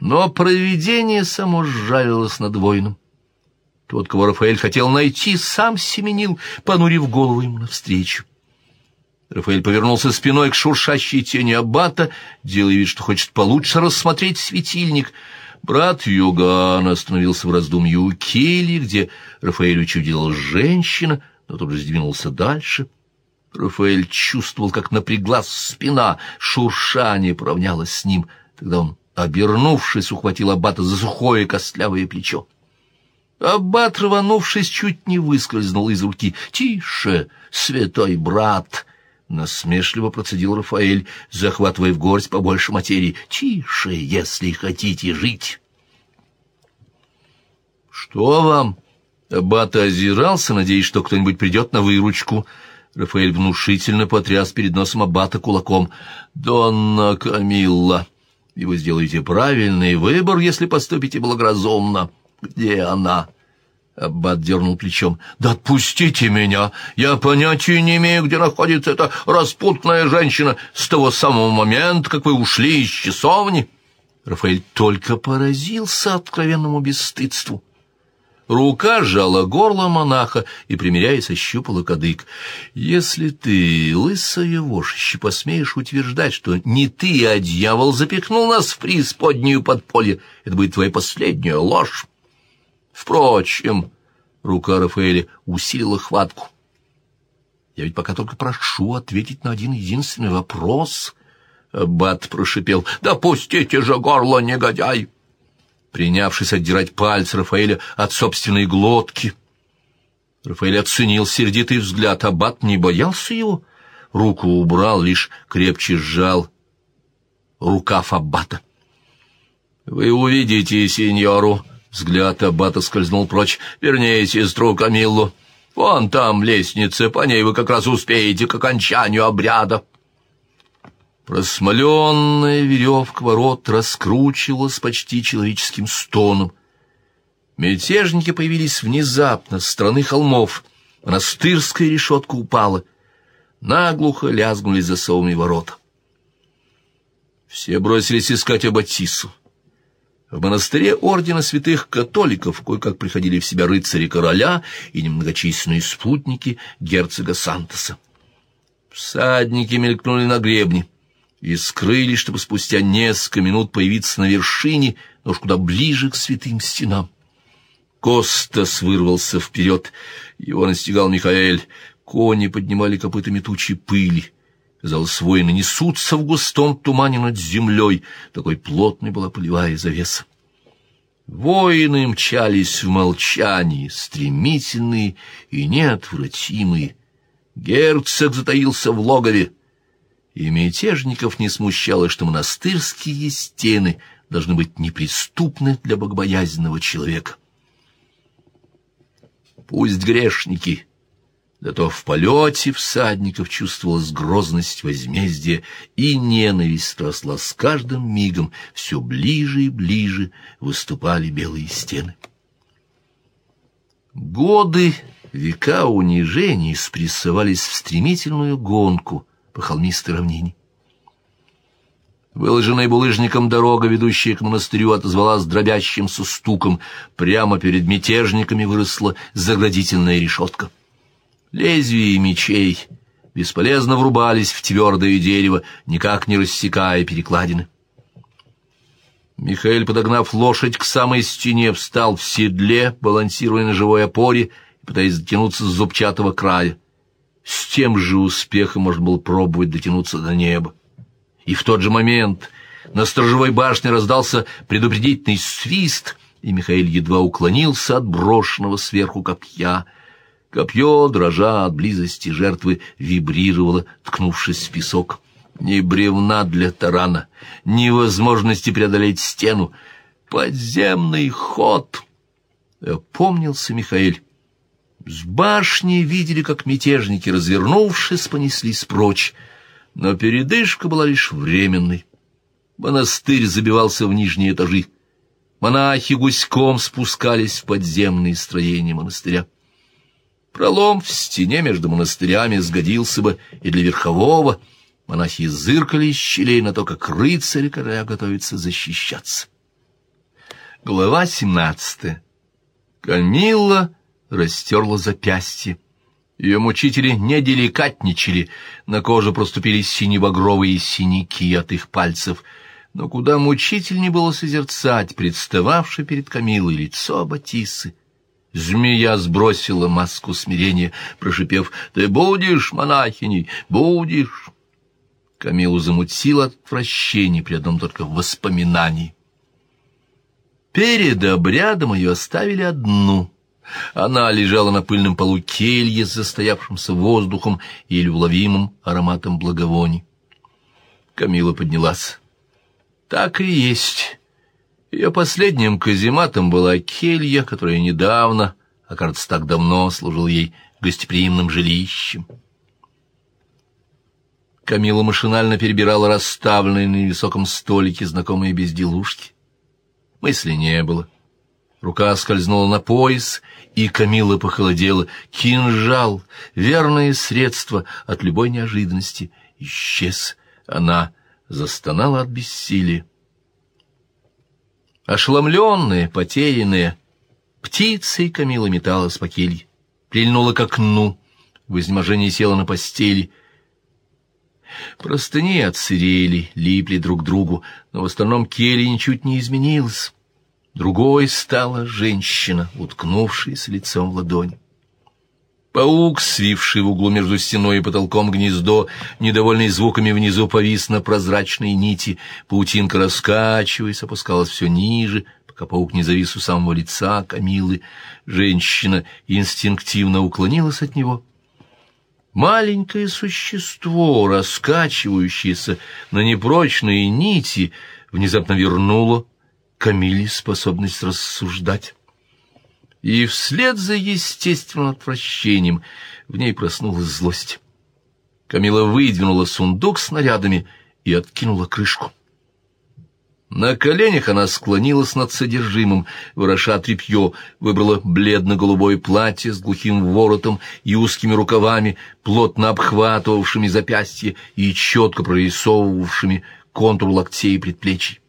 Но провидение само сжалилось над воином. Тот, кого Рафаэль хотел найти, сам семенил, понурив голову ему навстречу. Рафаэль повернулся спиной к шуршащей тени аббата, делая вид, что хочет получше рассмотреть светильник. Брат Йоган остановился в раздумье у кельи, где Рафаэль учудила женщина, но тут же сдвинулся дальше. Рафаэль чувствовал, как напряглась спина, шуршание поравнялось с ним. Тогда он, обернувшись, ухватил аббата за сухое костлявое плечо. Аббат, рванувшись, чуть не выскользнул из руки. «Тише, святой брат!» Насмешливо процедил Рафаэль, захватывая в горсть побольше материи. «Тише, если хотите жить!» «Что вам?» Аббат озирался, надеясь, что кто-нибудь придет на выручку. Рафаэль внушительно потряс перед носом Аббата кулаком. «Донна Камилла, и вы сделаете правильный выбор, если поступите благоразумно. Где она?» Аббат дернул плечом. «Да отпустите меня! Я понятия не имею, где находится эта распутная женщина с того самого момента, как вы ушли из часовни!» Рафаэль только поразился откровенному бесстыдству. Рука сжала горло монаха и, примиряясь, ощупала кадык. «Если ты, лысая вошище, посмеешь утверждать, что не ты, а дьявол запихнул нас в преисподнюю подполье, это будет твоя последняя ложь!» Впрочем, рука Рафаэля усилила хватку. Я ведь пока только прошу ответить на один единственный вопрос. Аббат прошипел. «Да пустите же горло, негодяй!» Принявшись отдирать пальцы Рафаэля от собственной глотки. Рафаэль оценил сердитый взгляд. Аббат не боялся его. Руку убрал, лишь крепче сжал рукав Аббата. «Вы увидите сеньору», Взгляд Аббата скользнул прочь. «Вернее, сестру Камиллу. Вон там лестница, по ней вы как раз успеете к окончанию обряда». Просмоленная веревка ворот раскручивалась почти человеческим стоном. Мятежники появились внезапно, с стороны холмов. Монастырская решетка упала. Наглухо лязгнули засовами ворота. Все бросились искать Аббатису. В монастыре ордена святых католиков кое-как приходили в себя рыцари короля и немногочисленные спутники герцога Сантоса. Всадники мелькнули на гребне и скрылись, чтобы спустя несколько минут появиться на вершине, но уж куда ближе к святым стенам. Костас вырвался вперед, его настигал Михаэль, кони поднимали копытами тучи пыли. Казалось, воины несутся в густом тумане над землей, такой плотной была полевая завеса. Воины мчались в молчании, стремительные и неотвратимые. Герцог затаился в логове, и мятежников не смущало, что монастырские стены должны быть неприступны для богобоязненного человека. Пусть грешники Зато в полете всадников чувствовалась грозность возмездия, и ненависть росла с каждым мигом, все ближе и ближе выступали белые стены. Годы, века унижений спрессовались в стремительную гонку по холмистой равнине. Выложенная булыжником дорога, ведущая к монастырю, отозвалась дробящимся стуком. Прямо перед мятежниками выросла заградительная решетка. Лезвия мечей бесполезно врубались в твердое дерево, никак не рассекая перекладины. Михаил, подогнав лошадь к самой стене, встал в седле, балансируя на живой опоре пытаясь дотянуться с зубчатого края. С тем же успехом можно было пробовать дотянуться до неба. И в тот же момент на сторожевой башне раздался предупредительный свист, и Михаил едва уклонился от брошенного сверху копья — Копье, дрожа от близости жертвы, вибрировало, ткнувшись в песок. Ни бревна для тарана, ни возможности преодолеть стену. Подземный ход! Опомнился Михаил. С башни видели, как мятежники, развернувшись, понеслись прочь. Но передышка была лишь временной. Монастырь забивался в нижние этажи. Монахи гуськом спускались в подземные строения монастыря. Пролом в стене между монастырями сгодился бы и для верхового. Монахи зыркали из щелей на то, как рыцарь короля готовится защищаться. Глава семнадцатая. Камилла растерла запястье. Ее мучители не деликатничали, на коже проступили синебагровые синяки от их пальцев, но куда мучительнее было созерцать представавшее перед Камилой лицо Батисы. Змея сбросила маску смирения, прошипев «Ты будешь, монахиней, будешь!» Камилу замутило отвращение при одном только воспоминании. Перед обрядом ее оставили одну. Она лежала на пыльном полу кельи с застоявшимся воздухом и еле ароматом благовоний. Камила поднялась. Так и есть. Ее последним казематом была келья, которая недавно, а кажется, так давно служил ей гостеприимным жилищем. Камила машинально перебирала расставленные на высоком столике знакомые безделушки. Мысли не было. Рука скользнула на пояс, и Камила похолодела. Кинжал, верное средство от любой неожиданности, исчез. Она застонала от бессилия. Ошеломленная, потерянная, птицей Камила металась по келье, прильнула к окну, в изнеможении села на постели. Простыни отсырели, липли друг к другу, но в остальном келье ничуть не изменилось. Другой стала женщина, уткнувшаяся лицом в ладонь. Паук, свивший в углу между стеной и потолком гнездо, недовольный звуками внизу повис на прозрачной нити. Паутинка, раскачиваясь, опускалась все ниже, пока паук не завис у самого лица Камилы. Женщина инстинктивно уклонилась от него. Маленькое существо, раскачивающееся на непрочные нити, внезапно вернуло Камиле способность рассуждать. И вслед за естественным отвращением в ней проснулась злость. Камила выдвинула сундук с нарядами и откинула крышку. На коленях она склонилась над содержимым, вороша тряпье, выбрала бледно-голубое платье с глухим воротом и узкими рукавами, плотно обхватывавшими запястье и четко прорисовывавшими контур локтей и предплечий.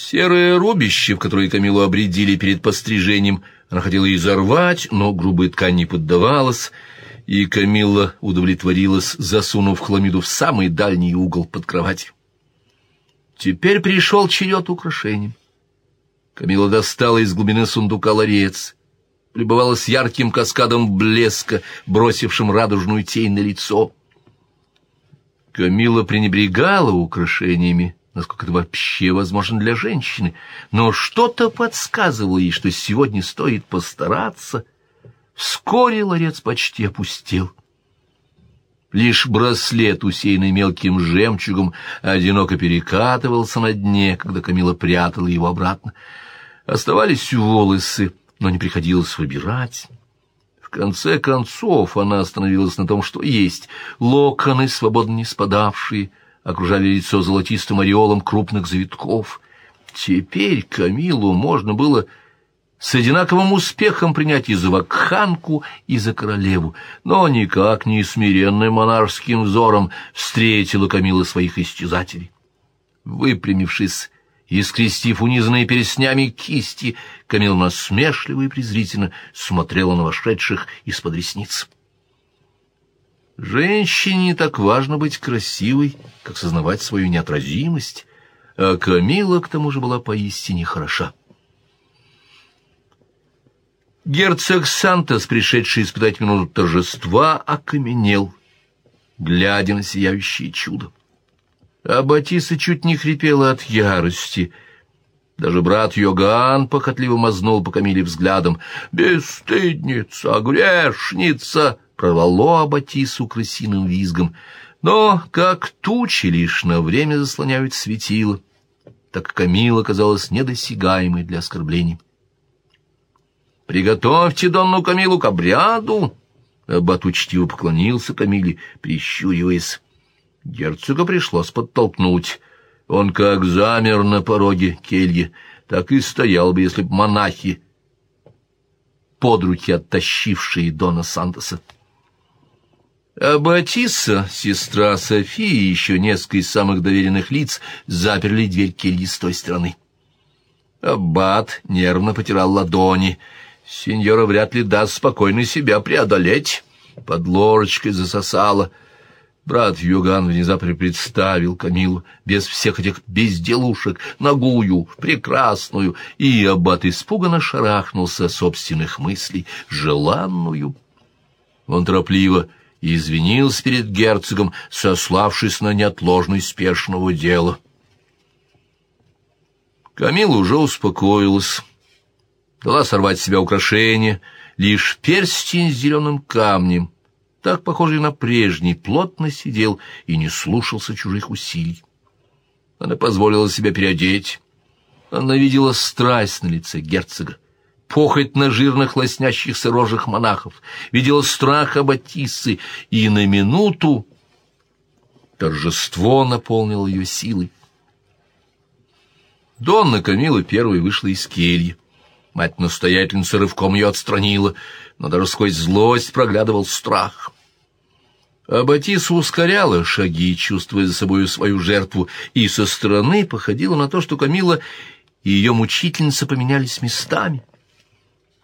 Серое рубище, в которое Камилу обредили перед пострижением, она хотела изорвать, но грубая ткань не поддавалась, и Камилла удовлетворилась, засунув хламиду в самый дальний угол под кровать. Теперь пришел черед украшений. Камила достала из глубины сундука ларец, любовалась ярким каскадом блеска, бросившим радужную тень на лицо. Камила пренебрегала украшениями, насколько это вообще возможно для женщины, но что-то подсказывало ей, что сегодня стоит постараться. Вскоре ларец почти опустел. Лишь браслет, усеянный мелким жемчугом, одиноко перекатывался на дне, когда Камила прятала его обратно. Оставались волосы, но не приходилось выбирать. В конце концов она остановилась на том, что есть локоны, свободно не спадавшие, окружали лицо золотистым ореолом крупных завитков. Теперь Камилу можно было с одинаковым успехом принять и за вакханку, и за королеву, но никак не смиренным монарским взором встретила Камила своих истязателей. Выпрямившись и скрестив унизанные перстнями кисти, Камила насмешливо и презрительно смотрела на вошедших из-под ресниц. Женщине не так важно быть красивой, как сознавать свою неотразимость, а Камила, к тому же, была поистине хороша. Герцог Сантос, пришедший испытать минуту торжества, окаменел, глядя на сияющее чудо. А Батиса чуть не хрипела от ярости. Даже брат Йоган похотливо мазнул по Камиле взглядом. «Бесстыдница, грешница!» Прорвало Аббатису крысиным визгом, но как тучи лишь на время заслоняют светило, так Камила казалась недосягаемой для оскорблений. «Приготовьте Донну Камилу к обряду!» Аббат учтиво поклонился Камиле, прищуриваясь. Герцога пришлось подтолкнуть. Он как замер на пороге кельи, так и стоял бы, если б монахи под руки оттащившие Дона Сантоса. А Батисса, сестра Софии и еще несколько из самых доверенных лиц заперли дверь кельи с той стороны. Аббат нервно потирал ладони. Сеньора вряд ли даст спокойно себя преодолеть. Под ложечкой засосала. Брат Юган внезапно представил Камилу без всех этих безделушек, ногую, прекрасную, и аббат испуганно шарахнулся собственных мыслей, желанную. Он торопливо извинился перед герцогом, сославшись на неотложность спешного дела. Камила уже успокоилась, дала сорвать с себя украшение, лишь перстень с зеленым камнем, так похожий на прежний, плотно сидел и не слушался чужих усилий. Она позволила себя переодеть. Она видела страсть на лице герцога, похоть на жирных лоснящихся рожах монахов, видела страх Аббатиссы, и на минуту торжество наполнило ее силой. Донна Камила первой вышла из кельи. Мать-настоятельница рывком ее отстранила, но даже сквозь злость проглядывал страх. А Батиса ускоряла шаги, чувствуя за собою свою жертву, и со стороны походила на то, что Камила и ее мучительница поменялись местами.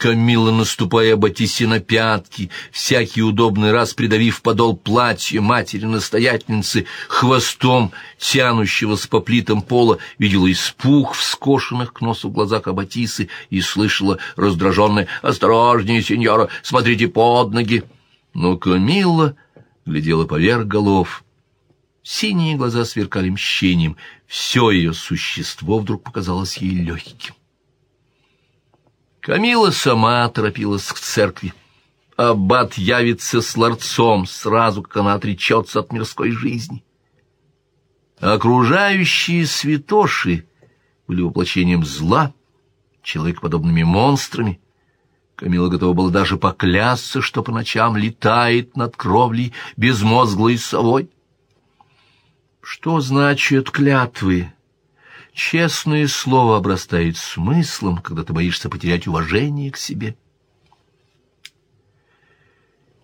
Камила, наступая Батисе на пятки, всякий удобный раз придавив подол платья матери-настоятельницы, хвостом тянущегося по плитам пола, видела испуг в скошенных к носу глазах Аббатисы и слышала раздраженное «Осторожнее, сеньора, смотрите под ноги!» Но Камила глядела поверх голов. Синие глаза сверкали мщением, все ее существо вдруг показалось ей легким. Камила сама торопилась к церкви. Аббат явится с ларцом сразу, как она отречется от мирской жизни. Окружающие святоши были воплощением зла, человекоподобными монстрами. Камила готова была даже поклясться, что по ночам летает над кровлей безмозглой совой. Что значит клятвы? Честное слово обрастает смыслом, когда ты боишься потерять уважение к себе.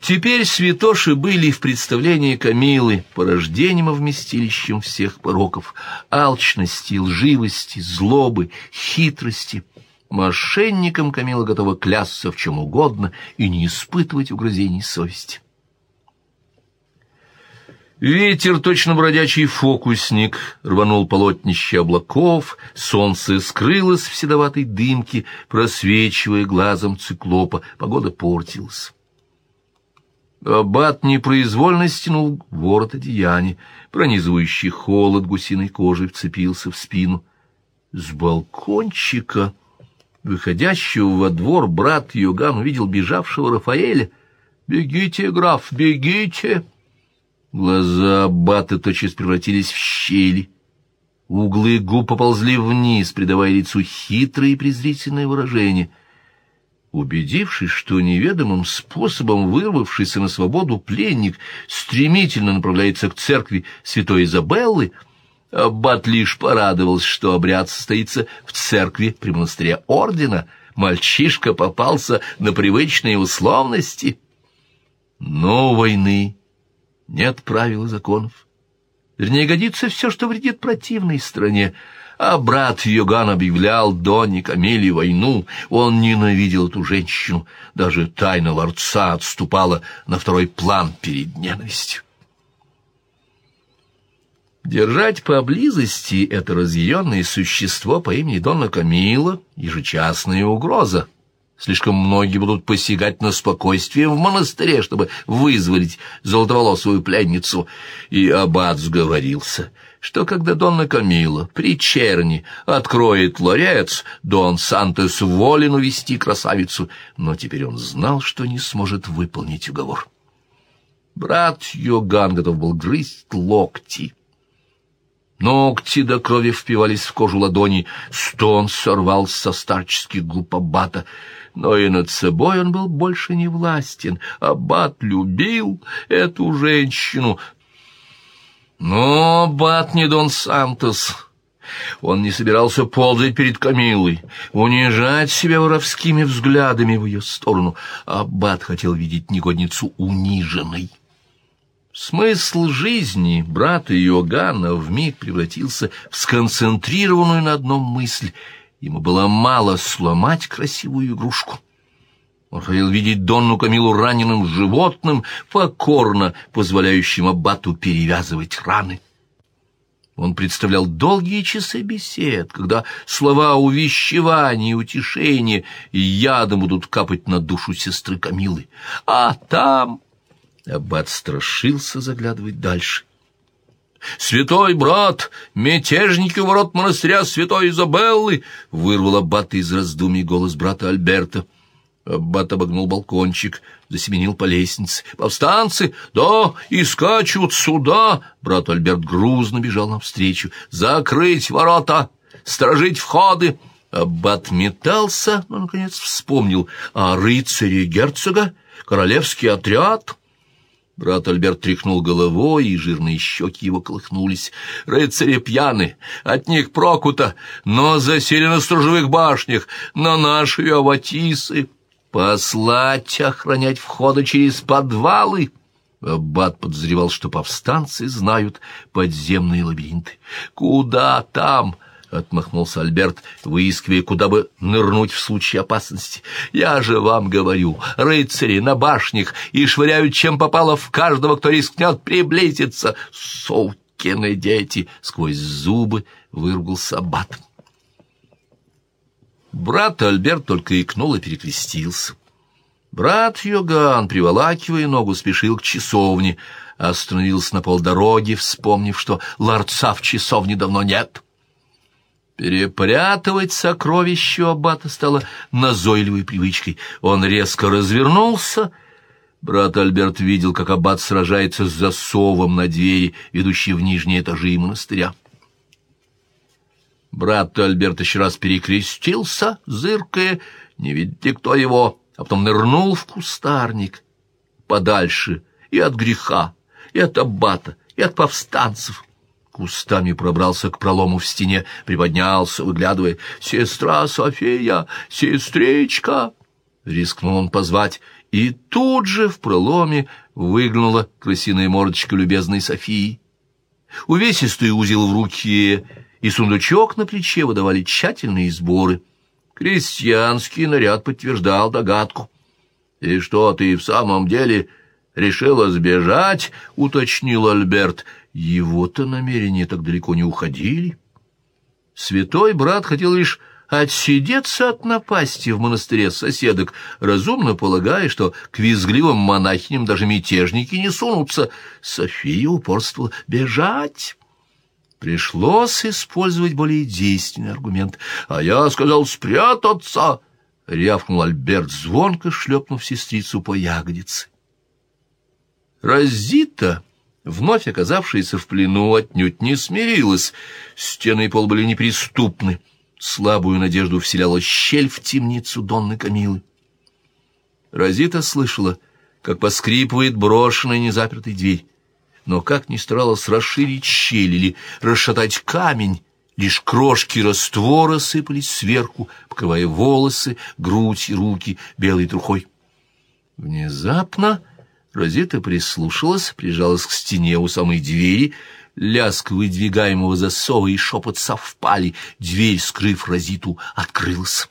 Теперь святоши были в представлении Камилы порождением и вместилищем всех пороков, алчности, лживости, злобы, хитрости. Мошенникам Камила готова клясться в чем угодно и не испытывать угрызений совести. Ветер, точно бродячий фокусник, рванул полотнище облаков, солнце скрылось в седоватой дымке, просвечивая глазом циклопа, погода портилась. Аббат непроизвольно стянул ворот одеяния, пронизывающий холод гусиной кожи вцепился в спину. С балкончика, выходящего во двор, брат Йоган увидел бежавшего Рафаэля. «Бегите, граф, бегите!» Глаза аббата тотчас превратились в щели. Углы губ поползли вниз, придавая лицу хитрое и презрительное выражение. Убедившись, что неведомым способом вырвавшийся на свободу пленник стремительно направляется к церкви святой Изабеллы, аббат лишь порадовался, что обряд состоится в церкви при монастыре ордена. Мальчишка попался на привычные условности. Но войны нет правил и законов. Вернее, годится все, что вредит противной стране. А брат Йоган объявлял Донни Камиле войну. Он ненавидел эту женщину. Даже тайна ларца отступала на второй план перед ненавистью. Держать поблизости это разъяренное существо по имени Донна Камила — ежечасная угроза. Слишком многие будут посягать на спокойствие в монастыре, чтобы вызволить золотоволосую пленницу. И аббат сговорился, что когда Донна Камила при черни откроет ларец, Дон Сантос волен увести красавицу, но теперь он знал, что не сможет выполнить уговор. Брат Йоган готов был грызть локти. Ногти до крови впивались в кожу ладони, стон сорвался со старческих губ аббата — но и над собой он был больше не властен. Аббат любил эту женщину. Но Аббат не Дон Сантос. Он не собирался ползать перед Камилой, унижать себя воровскими взглядами в ее сторону. Аббат хотел видеть негодницу униженной. Смысл жизни брата Иоганна вмиг превратился в сконцентрированную на одном мысль — Ему было мало сломать красивую игрушку. Он хотел видеть Донну Камилу раненым животным, покорно позволяющим аббату перевязывать раны. Он представлял долгие часы бесед, когда слова увещевания, утешения и ядом будут капать на душу сестры Камилы. А там... Аббат страшился заглядывать дальше. «Святой брат! Мятежники у ворот монастыря святой Изабеллы!» — вырвал Аббат из раздумий голос брата Альберта. Аббат обогнул балкончик, засеменил по лестнице. «Повстанцы! Да, и скачут сюда!» Брат Альберт грузно бежал навстречу. «Закрыть ворота! Сторожить входы!» Аббат метался, но, наконец, вспомнил. «А рыцари герцога? Королевский отряд?» Брат Альберт тряхнул головой, и жирные щеки его колыхнулись. «Рыцари пьяны, от них прокута, но засели на сторожевых башнях, на наши аватисы». Послать охранять входы через подвалы? Аббат подозревал, что повстанцы знают подземные лабиринты. «Куда там?» — отмахнулся Альберт, выискивая, куда бы нырнуть в случае опасности. «Я же вам говорю, рыцари на башнях и швыряют, чем попало в каждого, кто рискнет приблизиться. Сукины дети!» — сквозь зубы выругался Аббат. Брат Альберт только икнул и перекрестился. Брат Йоган, приволакивая ногу, спешил к часовне, остановился на полдороги, вспомнив, что ларца в часовне давно нет. Перепрятывать сокровища аббата стало назойливой привычкой. Он резко развернулся. Брат Альберт видел, как аббат сражается с засовом на двери, ведущей в нижние этажи монастыря. Брат Альберт еще раз перекрестился, зыркая, не видит ли кто его, а потом нырнул в кустарник подальше и от греха, и от аббата, и от повстанцев. Кустами пробрался к пролому в стене, приподнялся, выглядывая. «Сестра София! Сестричка!» Рискнул он позвать, и тут же в проломе выглянула крысиная мордочка любезной Софии. Увесистый узел в руке — и сундучок на плече выдавали тщательные сборы. Крестьянский наряд подтверждал догадку. «И что, ты в самом деле решила сбежать?» — уточнил Альберт. Его-то намерения так далеко не уходили. Святой брат хотел лишь отсидеться от напасти в монастыре соседок, разумно полагая, что к визгливым монахиням даже мятежники не сунутся. София упорствовала бежать. Пришлось использовать более действенный аргумент. «А я сказал спрятаться!» — рявкнул Альберт, звонко шлепнув сестрицу по ягодице. Розита, вновь оказавшаяся в плену, отнюдь не смирилась. Стены и пол были неприступны. Слабую надежду вселяла щель в темницу Донны Камилы. Розита слышала, как поскрипывает брошенная незапертая дверь но как ни старалась расширить щель или расшатать камень, лишь крошки раствора сыпались сверху, покрывая волосы, грудь и руки белой трухой. Внезапно Розета прислушалась, прижалась к стене у самой двери, лязг выдвигаемого засова и шепот совпали, дверь, скрыв Розиту, открылась.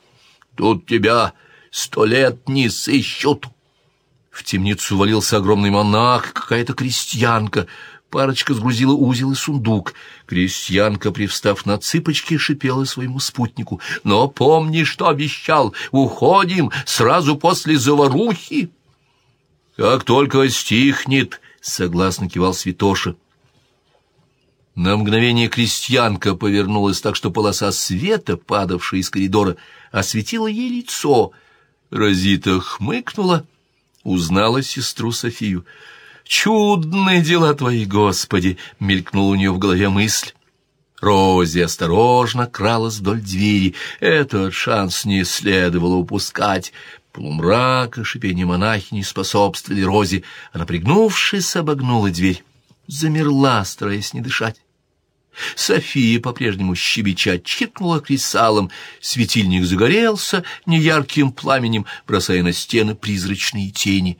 «Тут тебя сто лет не сыщут!» В темницу валился огромный монах, какая-то крестьянка. Парочка сгрузила узел и сундук. Крестьянка, привстав на цыпочки, шипела своему спутнику. «Но помни, что обещал! Уходим сразу после заварухи!» «Как только стихнет!» — согласно кивал святоша. На мгновение крестьянка повернулась так, что полоса света, падавшая из коридора, осветила ей лицо. Розита хмыкнула — узнала сестру Софию. «Чудные дела твои, Господи!» — мелькнула у нее в голове мысль. Рози осторожно кралась вдоль двери. Этот шанс не следовало упускать. Полумрак и шипение монахини способствовали Розе. Она, пригнувшись, обогнула дверь. Замерла, стараясь не дышать. София, по-прежнему щебеча, чиркнула кресалом. Светильник загорелся неярким пламенем, бросая на стены призрачные тени.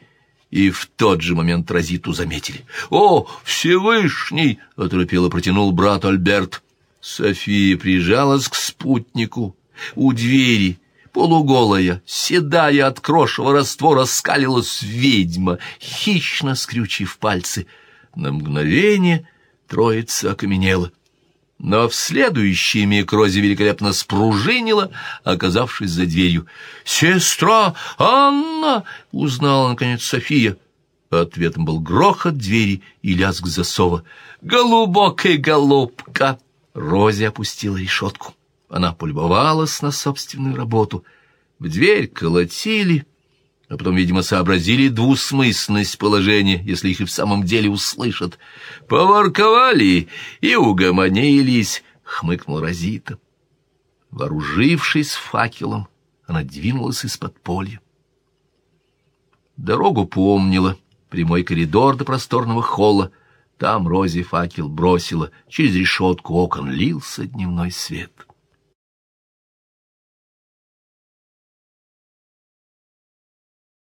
И в тот же момент Розиту заметили. «О, Всевышний!» — оторопело протянул брат Альберт. София прижалась к спутнику, У двери, полуголая, седая от крошевого раствора, скалилась ведьма, хищно скрючив пальцы. На мгновение троица окаменела. Но в следующий миг Рози великолепно спружинила, оказавшись за дверью. «Сестра Анна!» — узнала, наконец, София. Ответом был грохот двери и лязг засова. «Голубок и голубка!» Рози опустила решетку. Она полюбовалась на собственную работу. В дверь колотили, а потом, видимо, сообразили двусмысленность положения, если их и в самом деле услышат. «Поворковали и угомонились», — хмыкнул Розита. Вооружившись факелом, она двинулась из-под поля. Дорогу помнила, прямой коридор до просторного холла. Там Рози факел бросила, через решетку окон лился дневной свет.